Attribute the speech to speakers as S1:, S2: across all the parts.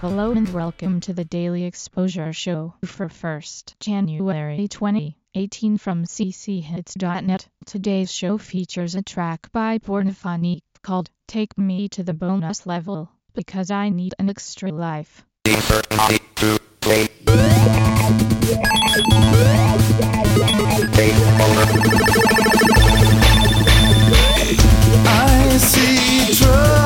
S1: Hello and welcome to the Daily Exposure Show for 1st January 2018 from cchits.net. Today's show features a track by Pornophonique called Take Me to the Bonus Level because I Need an Extra Life.
S2: I see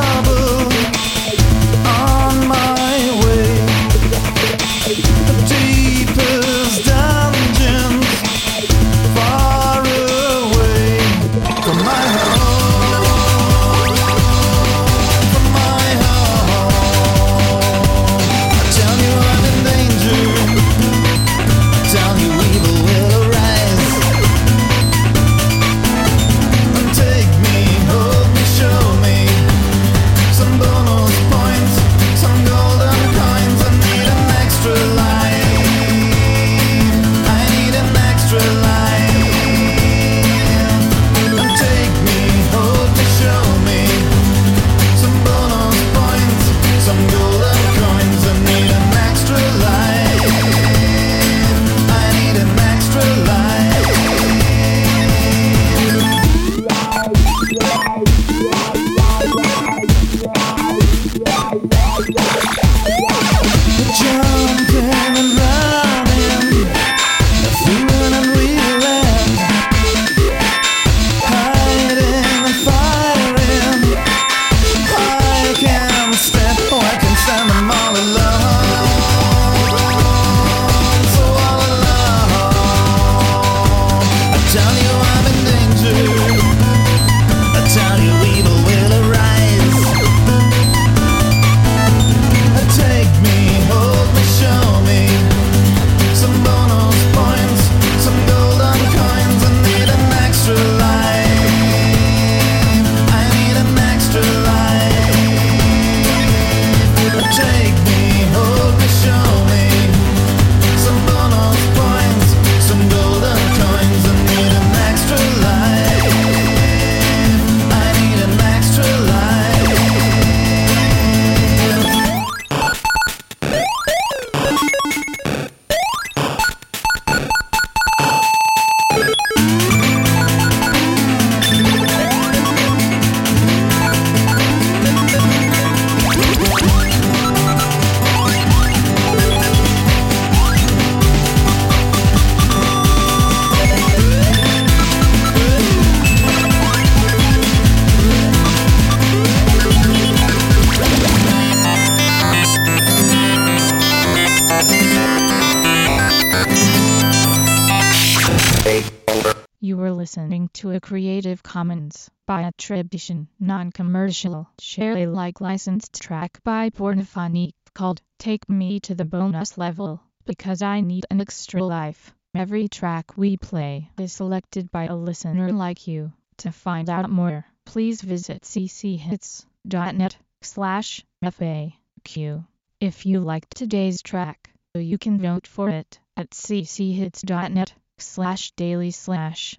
S2: You
S1: were listening to a Creative Commons by attribution, non-commercial, share Alike licensed track by Pornophonique called Take Me to the Bonus Level because I Need an Extra Life. Every track we play is selected by a listener like you. To find out more, please visit cchits.net slash FAQ. If you liked today's track, you can vote for it at cchits.net slash daily slash